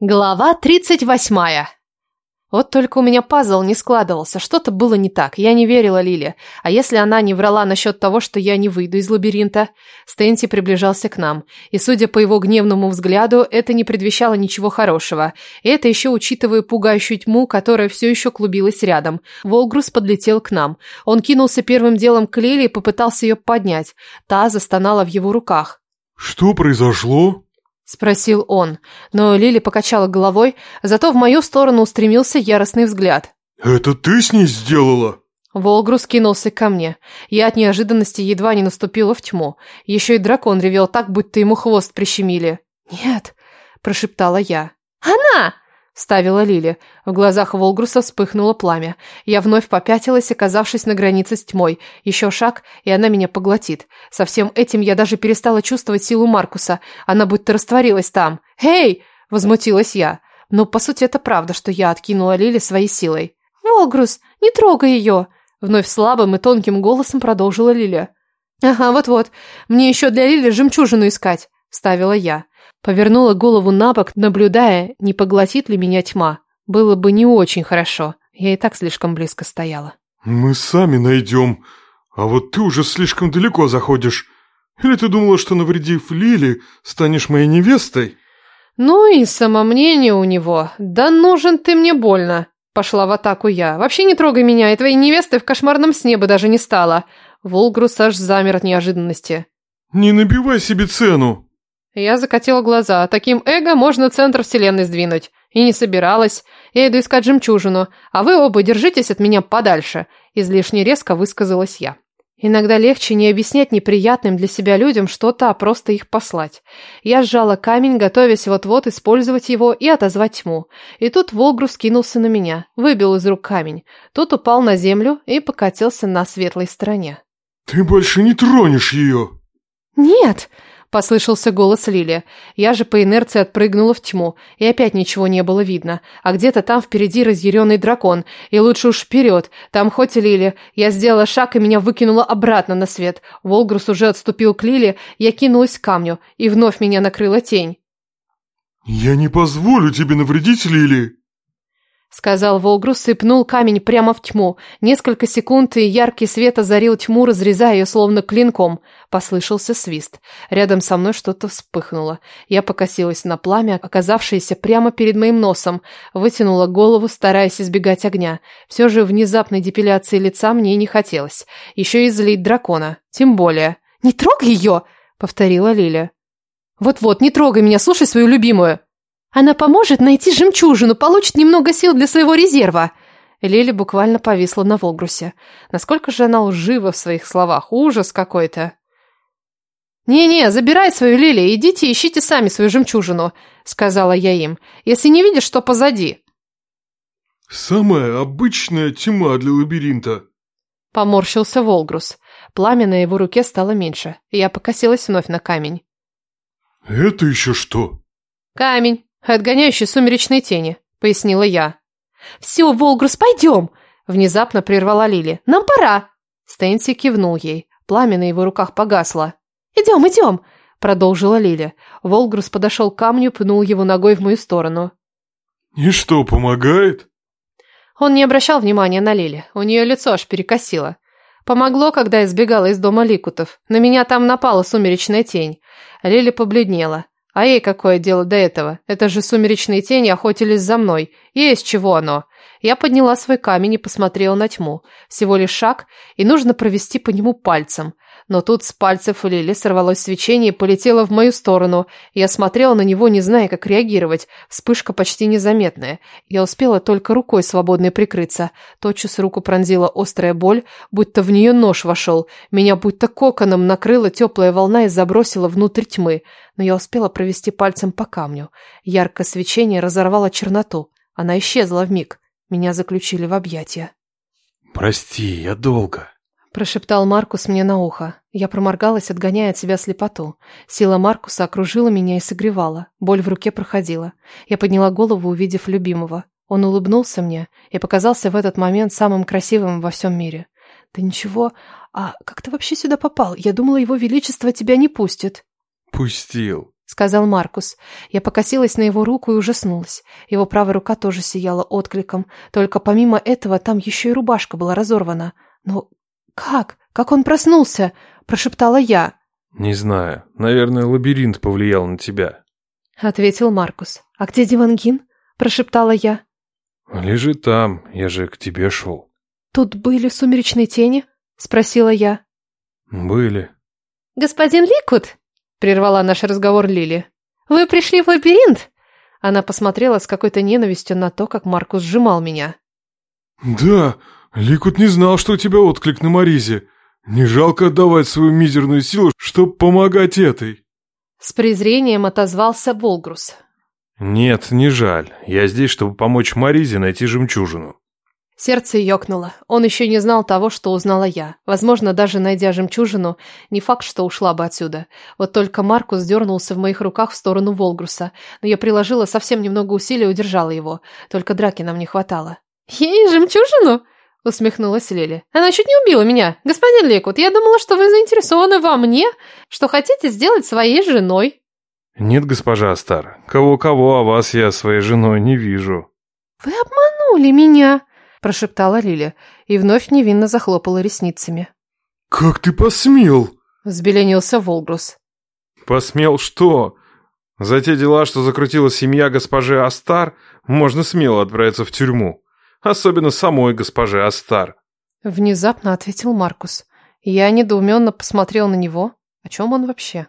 Глава тридцать восьмая. Вот только у меня пазл не складывался, что-то было не так, я не верила Лиле. А если она не врала насчет того, что я не выйду из лабиринта? Стэнси приближался к нам, и, судя по его гневному взгляду, это не предвещало ничего хорошего. И это еще учитывая пугающую тьму, которая все еще клубилась рядом. Волгрус подлетел к нам. Он кинулся первым делом к Лиле и попытался ее поднять. Та застонала в его руках. «Что произошло?» Спросил он, но Лили покачала головой, зато в мою сторону устремился яростный взгляд. «Это ты с ней сделала?» Волгрус кинулся ко мне. Я от неожиданности едва не наступила в тьму. Еще и дракон ревел так, будто ему хвост прищемили. «Нет», – прошептала я. «Она!» Ставила Лили. В глазах Волгруса вспыхнуло пламя. Я вновь попятилась, оказавшись на границе с тьмой. Еще шаг, и она меня поглотит. Со всем этим я даже перестала чувствовать силу Маркуса. Она будто растворилась там. «Эй!» – возмутилась я. Но, по сути, это правда, что я откинула Лили своей силой. «Волгрус, не трогай ее!» Вновь слабым и тонким голосом продолжила Лиля. «Ага, вот-вот. Мне еще для Лили жемчужину искать», – вставила я. Повернула голову на бок, наблюдая, не поглотит ли меня тьма. Было бы не очень хорошо. Я и так слишком близко стояла. «Мы сами найдем. А вот ты уже слишком далеко заходишь. Или ты думала, что, навредив Лили, станешь моей невестой?» «Ну и самомнение у него. Да нужен ты мне больно!» Пошла в атаку я. «Вообще не трогай меня, и твоей невесты в кошмарном сне бы даже не стало!» Волгрус аж замер от неожиданности. «Не набивай себе цену!» Я закатила глаза. Таким эго можно центр вселенной сдвинуть. И не собиралась. Я иду искать жемчужину, а вы оба держитесь от меня подальше. Излишне резко высказалась я. Иногда легче не объяснять неприятным для себя людям что-то, а просто их послать. Я сжала камень, готовясь вот-вот использовать его и отозвать тьму. И тут Волгрус кинулся на меня, выбил из рук камень. Тот упал на землю и покатился на светлой стороне. «Ты больше не тронешь ее!» «Нет!» Послышался голос Лили. Я же по инерции отпрыгнула в тьму, и опять ничего не было видно. А где-то там впереди разъяренный дракон. И лучше уж вперед. Там хоть Лили. Я сделала шаг, и меня выкинуло обратно на свет. Волгрус уже отступил к Лили, я кинулась к камню, и вновь меня накрыла тень. «Я не позволю тебе навредить Лили!» Сказал Волгрус и пнул камень прямо в тьму. Несколько секунд, и яркий свет озарил тьму, разрезая ее словно клинком. Послышался свист. Рядом со мной что-то вспыхнуло. Я покосилась на пламя, оказавшееся прямо перед моим носом. Вытянула голову, стараясь избегать огня. Все же внезапной депиляции лица мне не хотелось. Еще и злить дракона. Тем более. «Не трогай ее!» — повторила Лиля. «Вот-вот, не трогай меня, слушай свою любимую!» Она поможет найти жемчужину, получит немного сил для своего резерва. Лили буквально повисла на Волгрусе. Насколько же она лжива в своих словах. Ужас какой-то. «Не-не, забирай свою Лили, идите ищите сами свою жемчужину», — сказала я им. «Если не видишь, что позади». «Самая обычная тьма для лабиринта», — поморщился Волгрус. Пламя на его руке стало меньше, и я покосилась вновь на камень. «Это еще что?» «Камень отгоняющий сумеречные тени», — пояснила я. «Все, Волгрус, пойдем!» — внезапно прервала Лили. «Нам пора!» Стэнси кивнул ей. Пламя на его руках погасло. «Идем, идем!» — продолжила Лили. Волгрус подошел к камню, пнул его ногой в мою сторону. «И что, помогает?» Он не обращал внимания на Лили. У нее лицо аж перекосило. Помогло, когда я сбегала из дома Ликутов. На меня там напала сумеречная тень. Лили побледнела. А ей какое дело до этого? Это же сумеречные тени охотились за мной. Есть чего оно. Я подняла свой камень и посмотрела на тьму. Всего лишь шаг, и нужно провести по нему пальцем. Но тут с пальцев Лили сорвалось свечение и полетело в мою сторону. Я смотрела на него, не зная, как реагировать. Вспышка почти незаметная. Я успела только рукой свободной прикрыться. Тотчас руку пронзила острая боль, будто в нее нож вошел. Меня будто коконом накрыла теплая волна и забросила внутрь тьмы. Но я успела провести пальцем по камню. Яркое свечение разорвало черноту. Она исчезла в миг. Меня заключили в объятия. «Прости, я долго», Прошептал Маркус мне на ухо. Я проморгалась, отгоняя от себя слепоту. Сила Маркуса окружила меня и согревала. Боль в руке проходила. Я подняла голову, увидев любимого. Он улыбнулся мне и показался в этот момент самым красивым во всем мире. «Да ничего, а как ты вообще сюда попал? Я думала, его величество тебя не пустит». «Пустил», сказал Маркус. Я покосилась на его руку и ужаснулась. Его правая рука тоже сияла откликом, только помимо этого там еще и рубашка была разорвана. Но как? Как он проснулся? прошептала я. Не знаю. Наверное, лабиринт повлиял на тебя, ответил Маркус. А где Дивангин? прошептала я. Лежит там, я же к тебе шел. Тут были сумеречные тени? спросила я. Были. Господин Ликут, прервала наш разговор Лили. Вы пришли в лабиринт? Она посмотрела с какой-то ненавистью на то, как Маркус сжимал меня. Да, Ликут не знал, что у тебя отклик на Маризе. Не жалко отдавать свою мизерную силу, чтобы помогать этой. С презрением отозвался Волгрус. Нет, не жаль. Я здесь, чтобы помочь Маризе найти жемчужину. Сердце ёкнуло. Он еще не знал того, что узнала я. Возможно, даже найдя жемчужину, не факт, что ушла бы отсюда. Вот только Маркус дернулся в моих руках в сторону Волгруса, но я приложила совсем немного усилий и удержала его. Только драки нам не хватало. «Ей жемчужину?» — усмехнулась Лили. «Она чуть не убила меня. Господин Лекут, я думала, что вы заинтересованы во мне, что хотите сделать своей женой». «Нет, госпожа Астар, кого-кого, а вас я своей женой не вижу». «Вы обманули меня!» прошептала Лиля и вновь невинно захлопала ресницами. «Как ты посмел?» – взбеленился Волгрус. «Посмел что? За те дела, что закрутила семья госпожи Астар, можно смело отправиться в тюрьму. Особенно самой госпоже Астар». Внезапно ответил Маркус. Я недоуменно посмотрел на него. О чем он вообще?